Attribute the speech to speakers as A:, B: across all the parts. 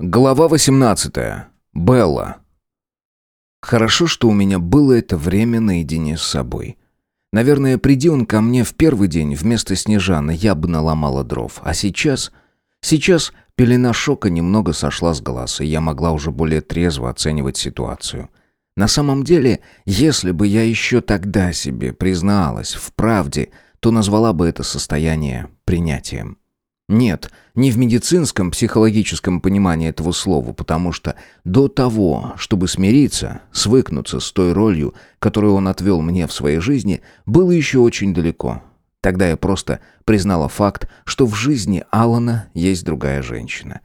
A: Глава 18. Белла. Хорошо, что у меня было это время наедине с собой. Наверное, приди он ко мне в первый день вместо Снежаны, я бы наломала дров. А сейчас... Сейчас пелена шока немного сошла с глаз, и я могла уже более трезво оценивать ситуацию. На самом деле, если бы я еще тогда себе призналась в правде, то назвала бы это состояние принятием. Нет, не в медицинском, психологическом понимании этого слова, потому что до того, чтобы смириться, свыкнуться с той ролью, которую он отвел мне в своей жизни, было еще очень далеко. Тогда я просто признала факт, что в жизни Алана есть другая женщина.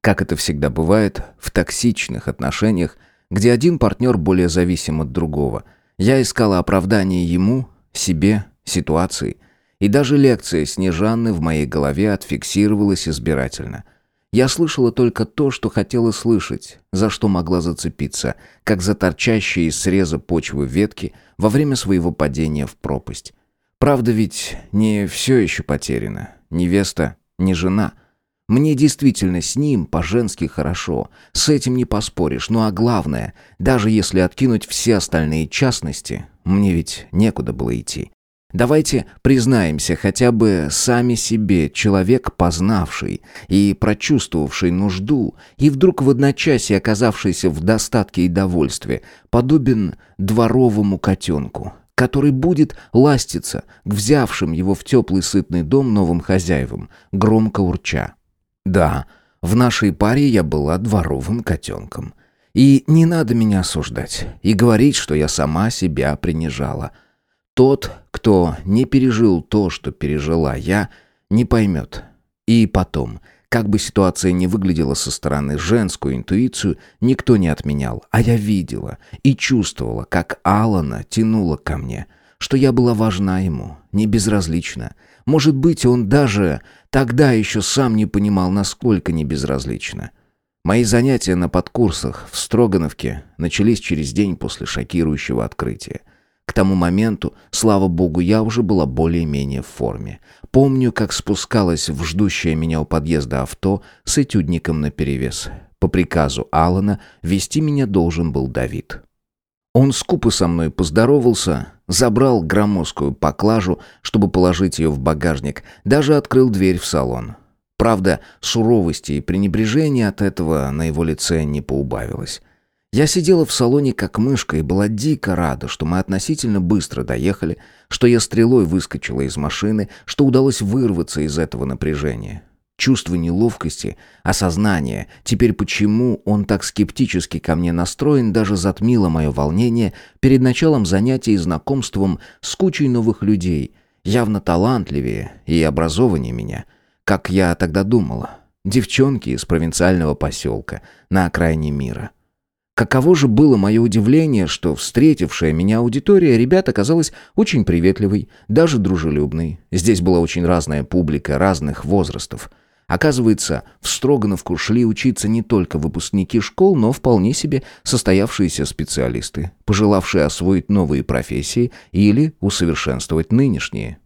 A: Как это всегда бывает в токсичных отношениях, где один партнер более зависим от другого. Я искала оправдание ему, себе, ситуации – и даже лекция Снежанны в моей голове отфиксировалась избирательно. Я слышала только то, что хотела слышать, за что могла зацепиться, как за торчащие из среза почвы ветки во время своего падения в пропасть. Правда ведь не все еще потеряно. Невеста, не жена. Мне действительно с ним по-женски хорошо. С этим не поспоришь. Ну а главное, даже если откинуть все остальные частности, мне ведь некуда было идти. Давайте признаемся хотя бы сами себе, человек, познавший и прочувствовавший нужду, и вдруг в одночасье оказавшийся в достатке и довольстве, подобен дворовому котенку, который будет ластиться к взявшим его в теплый сытный дом новым хозяевам, громко урча. Да, в нашей паре я была дворовым котенком. И не надо меня осуждать и говорить, что я сама себя принижала – тот, кто не пережил то, что пережила я, не поймет. И потом, как бы ситуация ни выглядела со стороны, женскую интуицию никто не отменял, а я видела и чувствовала, как Алана тянула ко мне, что я была важна ему, не безразлична. Может быть, он даже тогда еще сам не понимал, насколько не безразлична. Мои занятия на подкурсах в Строгановке начались через день после шокирующего открытия. К тому моменту, слава богу, я уже была более-менее в форме. Помню, как спускалась в ждущее меня у подъезда авто с этюдником наперевес. По приказу Алана вести меня должен был Давид. Он скупо со мной поздоровался, забрал громоздкую поклажу, чтобы положить ее в багажник, даже открыл дверь в салон. Правда, суровости и пренебрежения от этого на его лице не поубавилось. Я сидела в салоне как мышка и была дико рада, что мы относительно быстро доехали, что я стрелой выскочила из машины, что удалось вырваться из этого напряжения. Чувство неловкости, осознание, теперь почему он так скептически ко мне настроен, даже затмило мое волнение перед началом занятий и знакомством с кучей новых людей, явно талантливее и образованнее меня, как я тогда думала. Девчонки из провинциального поселка на окраине мира. Каково же было мое удивление, что встретившая меня аудитория ребят оказалась очень приветливой, даже дружелюбной. Здесь была очень разная публика, разных возрастов. Оказывается, в Строгановку шли учиться не только выпускники школ, но вполне себе состоявшиеся специалисты, пожелавшие освоить новые профессии или усовершенствовать нынешние.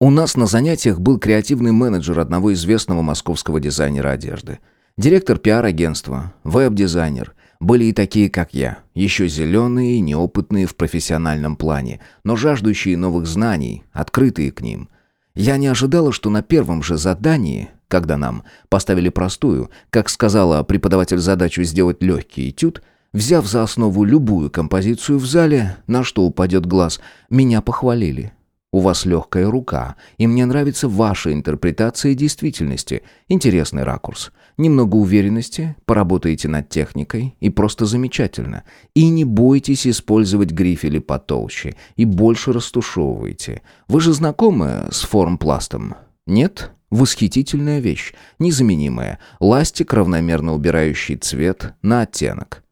A: У нас на занятиях был креативный менеджер одного известного московского дизайнера одежды, директор пиар-агентства, веб-дизайнер, были и такие, как я, еще зеленые и неопытные в профессиональном плане, но жаждущие новых знаний, открытые к ним. Я не ожидала, что на первом же задании, когда нам поставили простую, как сказала преподаватель задачу сделать легкий этюд, взяв за основу любую композицию в зале, на что упадет глаз, меня похвалили. У вас легкая рука, и мне нравится ваша интерпретация действительности. Интересный ракурс. Немного уверенности, поработаете над техникой, и просто замечательно. И не бойтесь использовать грифели потолще, и больше растушевывайте. Вы же знакомы с формпластом? Нет? Восхитительная вещь, незаменимая. Ластик, равномерно убирающий цвет на оттенок.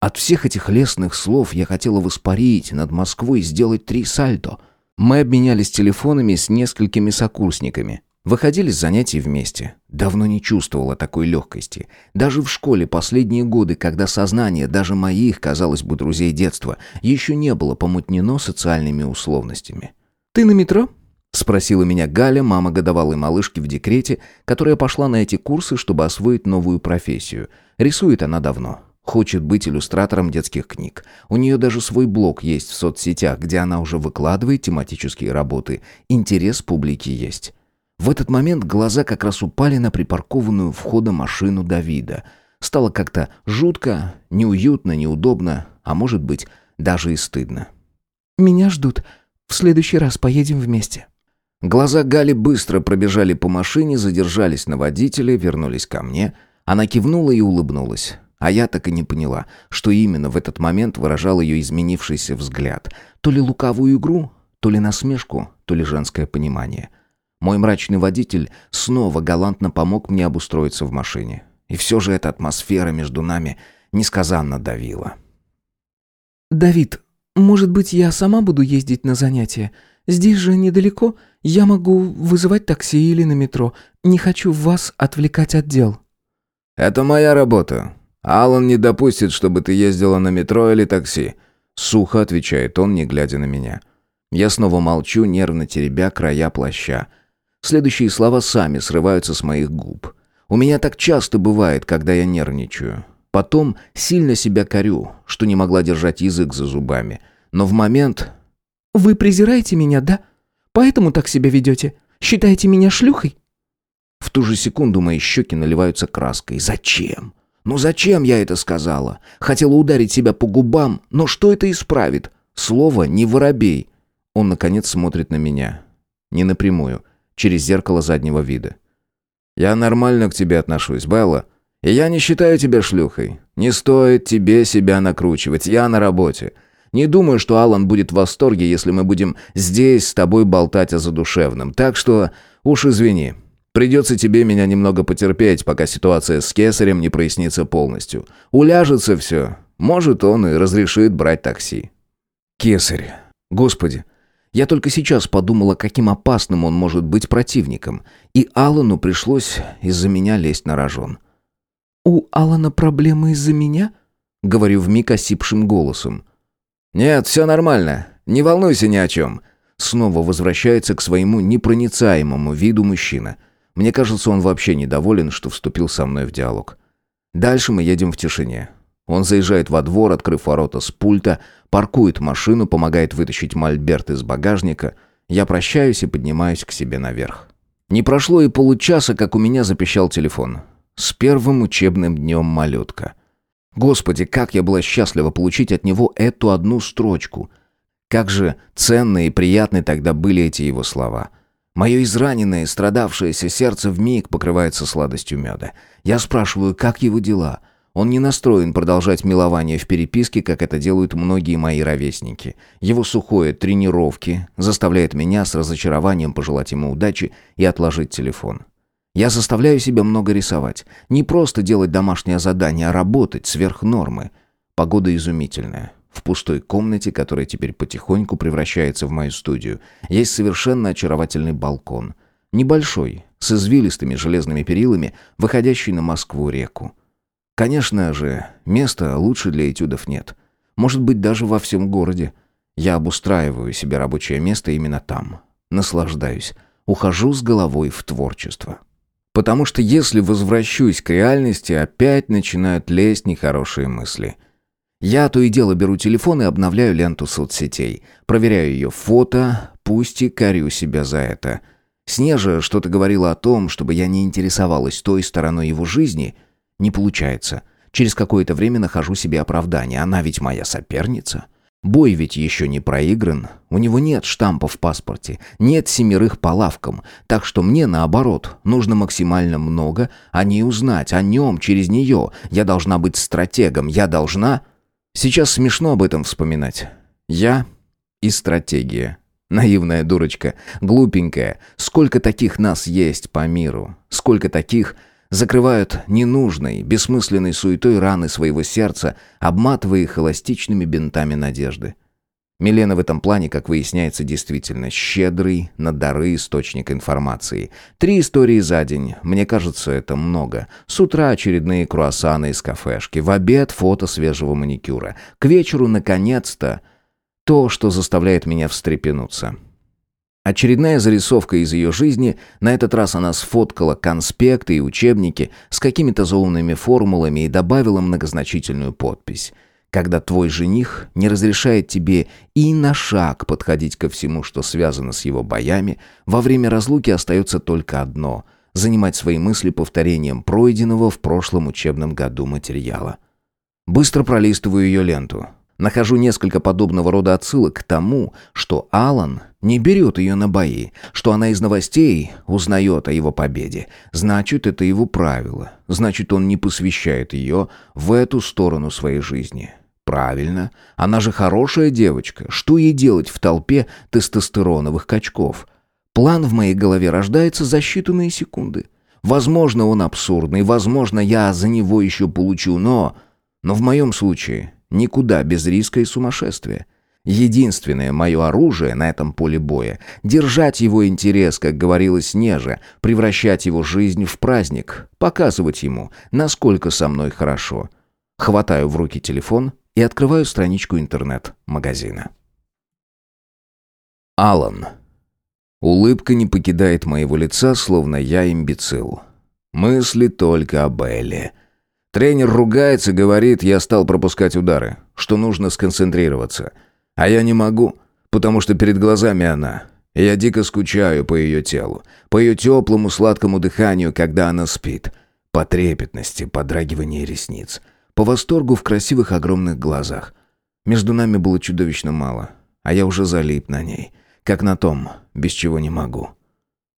A: От всех этих лестных слов я хотела воспарить над Москвой и сделать три сальто — мы обменялись телефонами с несколькими сокурсниками. Выходили с занятий вместе. Давно не чувствовала такой легкости. Даже в школе последние годы, когда сознание даже моих, казалось бы, друзей детства, еще не было помутнено социальными условностями. «Ты на метро?» — Спросила меня Галя, мама годовалой малышки в декрете, которая пошла на эти курсы, чтобы освоить новую профессию. Рисует она давно. Хочет быть иллюстратором детских книг. У нее даже свой блог есть в соцсетях, где она уже выкладывает тематические работы. Интерес публики есть. В этот момент глаза как раз упали на припаркованную входа машину Давида. Стало как-то жутко, неуютно, неудобно, а может быть, даже и стыдно.
B: «Меня ждут. В следующий раз поедем вместе».
A: Глаза Гали быстро пробежали по машине, задержались на водителе, вернулись ко мне. Она кивнула и улыбнулась. А я так и не поняла, что именно в этот момент выражал ее изменившийся взгляд. То ли лукавую игру, то ли насмешку, то ли женское понимание. Мой мрачный водитель снова галантно помог мне обустроиться в машине. И все же эта атмосфера между нами несказанно давила.
B: «Давид, может быть, я сама буду ездить на занятия? Здесь же недалеко. Я могу вызывать такси или на метро. Не хочу вас отвлекать от дел».
A: «Это моя работа. «Алан не допустит, чтобы ты ездила на метро или такси», — сухо отвечает он, не глядя на меня. Я снова молчу, нервно теребя края плаща. Следующие слова сами срываются с моих губ. У меня так часто бывает, когда я нервничаю. Потом сильно себя корю, что не могла держать язык за зубами. Но в момент...
B: «Вы презираете меня, да? Поэтому так себя ведете? Считаете меня шлюхой?»
A: В ту же секунду мои щеки наливаются краской. «Зачем? Ну зачем я это сказала? Хотела ударить себя по губам, но что это исправит? Слово «не воробей». Он, наконец, смотрит на меня. Не напрямую, через зеркало заднего вида. «Я нормально к тебе отношусь, Белла. И я не считаю тебя шлюхой. Не стоит тебе себя накручивать, я на работе. Не думаю, что Алан будет в восторге, если мы будем здесь с тобой болтать о задушевном. Так что уж извини, Придется тебе меня немного потерпеть, пока ситуация с кесарем не прояснится полностью. Уляжется все. Может, он и разрешит брать такси. Кесарь. Господи. Я только сейчас подумала, каким опасным он может быть противником. И Алану пришлось из-за меня лезть на рожон.
B: «У Алана проблемы из-за меня?»
A: Говорю вмиг осипшим голосом. «Нет, все нормально. Не волнуйся ни о чем». Снова возвращается к своему непроницаемому виду мужчина – мне кажется, он вообще недоволен, что вступил со мной в диалог. Дальше мы едем в тишине. Он заезжает во двор, открыв ворота с пульта, паркует машину, помогает вытащить мольберт из багажника. Я прощаюсь и поднимаюсь к себе наверх. Не прошло и получаса, как у меня запищал телефон. С первым учебным днем малютка. Господи, как я была счастлива получить от него эту одну строчку. Как же ценные и приятны тогда были эти его слова. Мое израненное, страдавшееся сердце вмиг покрывается сладостью меда. Я спрашиваю, как его дела? Он не настроен продолжать милование в переписке, как это делают многие мои ровесники. Его сухое тренировки заставляет меня с разочарованием пожелать ему удачи и отложить телефон. Я заставляю себя много рисовать. Не просто делать домашнее задание, а работать сверх нормы. Погода изумительная. В пустой комнате, которая теперь потихоньку превращается в мою студию, есть совершенно очаровательный балкон. Небольшой, с извилистыми железными перилами, выходящий на Москву-реку. Конечно же, места лучше для этюдов нет. Может быть, даже во всем городе. Я обустраиваю себе рабочее место именно там. Наслаждаюсь. Ухожу с головой в творчество. Потому что если возвращусь к реальности, опять начинают лезть нехорошие мысли. Я то и дело беру телефон и обновляю ленту соцсетей. Проверяю ее фото, пусть и корю себя за это. Снежа что-то говорила о том, чтобы я не интересовалась той стороной его жизни. Не получается. Через какое-то время нахожу себе оправдание. Она ведь моя соперница. Бой ведь еще не проигран. У него нет штампа в паспорте, нет семерых по лавкам. Так что мне, наоборот, нужно максимально много о ней узнать, о нем, через нее. Я должна быть стратегом, я должна... Сейчас смешно об этом вспоминать. Я и стратегия. Наивная дурочка, глупенькая. Сколько таких нас есть по миру? Сколько таких закрывают ненужной, бессмысленной суетой раны своего сердца, обматывая их эластичными бинтами надежды? Милена в этом плане, как выясняется, действительно щедрый на дары источник информации. Три истории за день. Мне кажется, это много. С утра очередные круассаны из кафешки. В обед фото свежего маникюра. К вечеру, наконец-то, то, что заставляет меня встрепенуться. Очередная зарисовка из ее жизни, на этот раз она сфоткала конспекты и учебники с какими-то заумными формулами и добавила многозначительную подпись. Когда твой жених не разрешает тебе и на шаг подходить ко всему, что связано с его боями, во время разлуки остается только одно – занимать свои мысли повторением пройденного в прошлом учебном году материала. Быстро пролистываю ее ленту. Нахожу несколько подобного рода отсылок к тому, что Алан не берет ее на бои, что она из новостей узнает о его победе. Значит, это его правило. Значит, он не посвящает ее в эту сторону своей жизни. Правильно, она же хорошая девочка. Что ей делать в толпе тестостероновых качков? План в моей голове рождается за считанные секунды. Возможно, он абсурдный, возможно, я за него еще получу, но... Но в моем случае Никуда без риска и сумасшествия. Единственное мое оружие на этом поле боя — держать его интерес, как говорилось Неже, превращать его жизнь в праздник, показывать ему, насколько со мной хорошо. Хватаю в руки телефон и открываю страничку интернет-магазина. Алан. Улыбка не покидает моего лица, словно я имбецил. Мысли только об Элле — Тренер ругается, говорит, я стал пропускать удары, что нужно сконцентрироваться. А я не могу, потому что перед глазами она. Я дико скучаю по ее телу, по ее теплому сладкому дыханию, когда она спит, по трепетности, подрагиванию ресниц, по восторгу в красивых огромных глазах. Между нами было чудовищно мало, а я уже залип на ней, как на том, без чего не могу.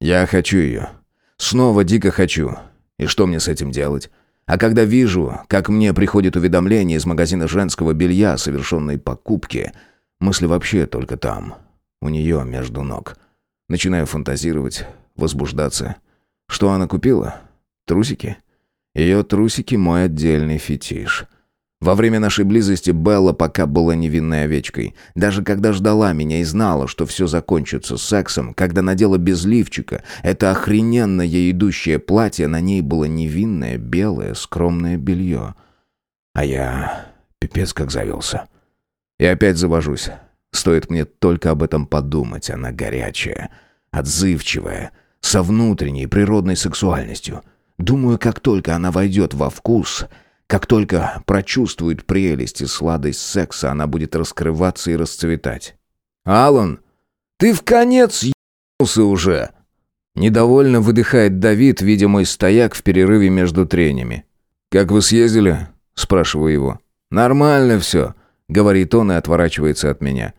A: Я хочу ее. Снова дико хочу. И что мне с этим делать? А когда вижу, как мне приходит уведомление из магазина женского белья о совершенной покупке, мысли вообще только там, у нее между ног. Начинаю фантазировать, возбуждаться. Что она купила? Трусики? Ее трусики мой отдельный фетиш. Во время нашей близости Белла пока была невинной овечкой. Даже когда ждала меня и знала, что все закончится сексом, когда надела без лифчика, это охрененно ей идущее платье, на ней было невинное, белое, скромное белье. А я пипец как завелся. И опять завожусь. Стоит мне только об этом подумать, она горячая, отзывчивая, со внутренней природной сексуальностью. Думаю, как только она войдет во вкус — как только прочувствует прелесть и сладость секса, она будет раскрываться и расцветать. «Алан, ты в конец ебнулся уже!» Недовольно выдыхает Давид, видя мой стояк в перерыве между тренями. «Как вы съездили?» – спрашиваю его. «Нормально все», – говорит он и отворачивается от меня.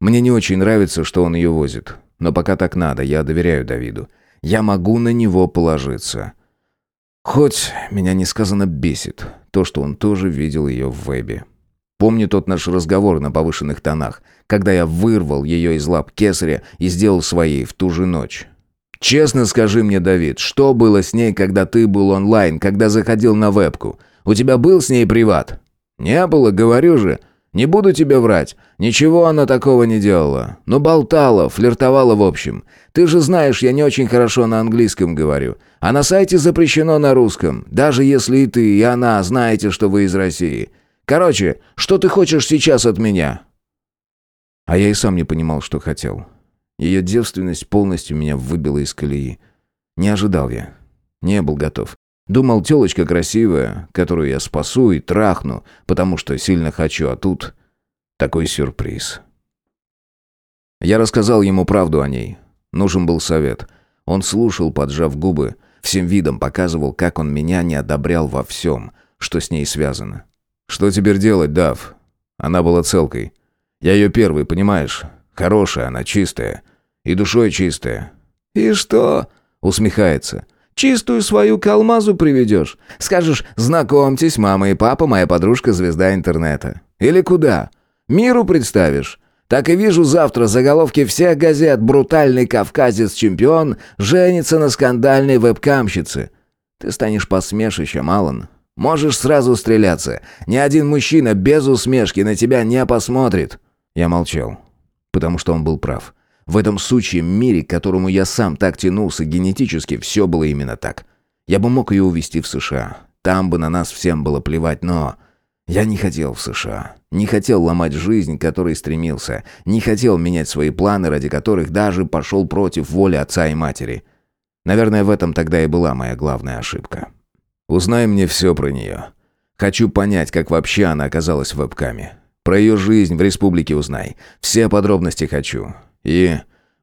A: Мне не очень нравится, что он ее возит. Но пока так надо, я доверяю Давиду. Я могу на него положиться. Хоть меня несказанно бесит то, что он тоже видел ее в вебе. Помню тот наш разговор на повышенных тонах, когда я вырвал ее из лап кесаря и сделал своей в ту же ночь. «Честно скажи мне, Давид, что было с ней, когда ты был онлайн, когда заходил на вебку? У тебя был с ней приват?» «Не было, говорю же. Не буду тебе врать. Ничего она такого не делала. Но болтала, флиртовала в общем. Ты же знаешь, я не очень хорошо на английском говорю. А на сайте запрещено на русском. Даже если и ты, и она знаете, что вы из России. Короче, что ты хочешь сейчас от меня?» А я и сам не понимал, что хотел. Ее девственность полностью меня выбила из колеи. Не ожидал я. Не был готов. Думал, телочка красивая, которую я спасу и трахну, потому что сильно хочу, а тут такой сюрприз. Я рассказал ему правду о ней. Нужен был совет. Он слушал, поджав губы, всем видом показывал, как он меня не одобрял во всем, что с ней связано. «Что теперь делать, Дав?» Она была целкой. Я ее первый, понимаешь? Хорошая она, чистая. И душой чистая. «И что?» — усмехается. Чистую свою калмазу приведешь. Скажешь, знакомьтесь, мама и папа, моя подружка звезда интернета. Или куда? Миру представишь. Так и вижу завтра заголовки всех газет «Брутальный кавказец-чемпион женится на скандальной вебкамщице». Ты станешь посмешищем, Алан. Можешь сразу стреляться. Ни один мужчина без усмешки на тебя не посмотрит. Я молчал, потому что он был прав. В этом сучьем мире, к которому я сам так тянулся генетически, все было именно так. Я бы мог ее увезти в США. Там бы на нас всем было плевать, но... Я не хотел в США. Не хотел ломать жизнь, которой стремился. Не хотел менять свои планы, ради которых даже пошел против воли отца и матери. Наверное, в этом тогда и была моя главная ошибка. Узнай мне все про нее. Хочу понять, как вообще она оказалась в вебкаме. Про ее жизнь в республике узнай. Все подробности хочу. И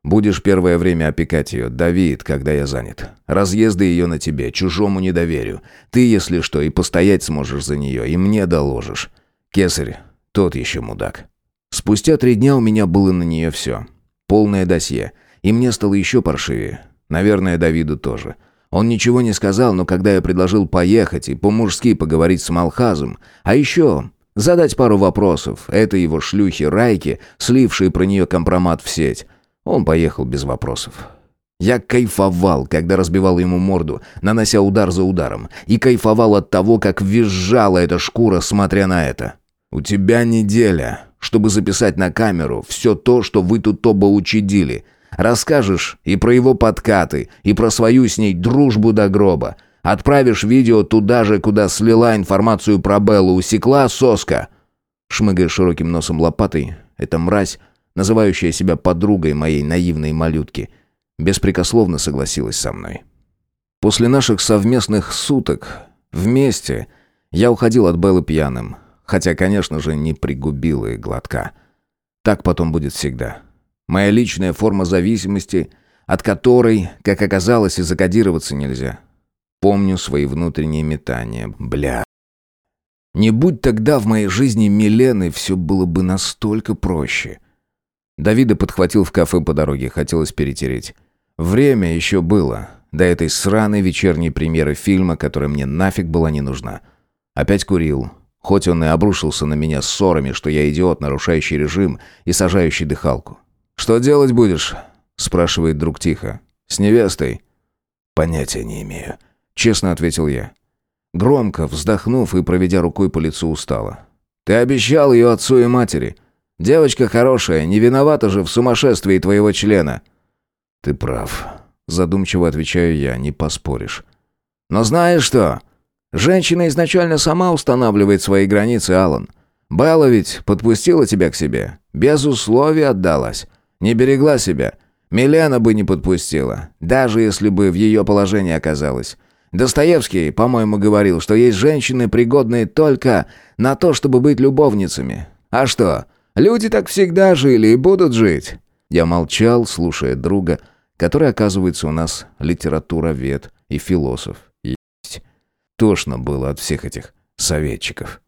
A: будешь первое время опекать ее, Давид, когда я занят. Разъезды ее на тебе, чужому не доверю. Ты, если что, и постоять сможешь за нее, и мне доложишь. Кесарь, тот еще мудак. Спустя три дня у меня было на нее все. Полное досье. И мне стало еще паршивее. Наверное, Давиду тоже. Он ничего не сказал, но когда я предложил поехать и по-мужски поговорить с Малхазом, а еще задать пару вопросов, это его шлюхи Райки, слившие про нее компромат в сеть, он поехал без вопросов. Я кайфовал, когда разбивал ему морду, нанося удар за ударом, и кайфовал от того, как визжала эта шкура, смотря на это. «У тебя неделя, чтобы записать на камеру все то, что вы тут оба учудили», Расскажешь и про его подкаты, и про свою с ней дружбу до гроба. Отправишь видео туда же, куда слила информацию про Беллу, усекла соска. Шмыгая широким носом лопатой, эта мразь, называющая себя подругой моей наивной малютки, беспрекословно согласилась со мной. После наших совместных суток вместе я уходил от Беллы пьяным, хотя, конечно же, не пригубил и глотка. Так потом будет всегда. Моя личная форма зависимости, от которой, как оказалось, и закодироваться нельзя. Помню свои внутренние метания. Бля. Не будь тогда в моей жизни Милены, все было бы настолько проще. Давида подхватил в кафе по дороге, хотелось перетереть. Время еще было, до этой сраной вечерней премьеры фильма, которая мне нафиг была не нужна. Опять курил, хоть он и обрушился на меня ссорами, что я идиот, нарушающий режим и сажающий дыхалку. «Что делать будешь?» – спрашивает друг тихо. «С невестой?» «Понятия не имею», – честно ответил я. Громко, вздохнув и проведя рукой по лицу, устало. «Ты обещал ее отцу и матери. Девочка хорошая, не виновата же в сумасшествии твоего члена». «Ты прав», – задумчиво отвечаю я, не поспоришь. «Но знаешь что? Женщина изначально сама устанавливает свои границы, Алан. Белла ведь подпустила тебя к себе, без условий отдалась. Не берегла себя. Милена бы не подпустила, даже если бы в ее положении оказалась. Достоевский, по-моему, говорил, что есть женщины, пригодные только на то, чтобы быть любовницами. А что, люди так всегда жили и будут жить. Я молчал, слушая друга, который, оказывается, у нас литературовед и философ. Есть. Тошно было от всех этих советчиков.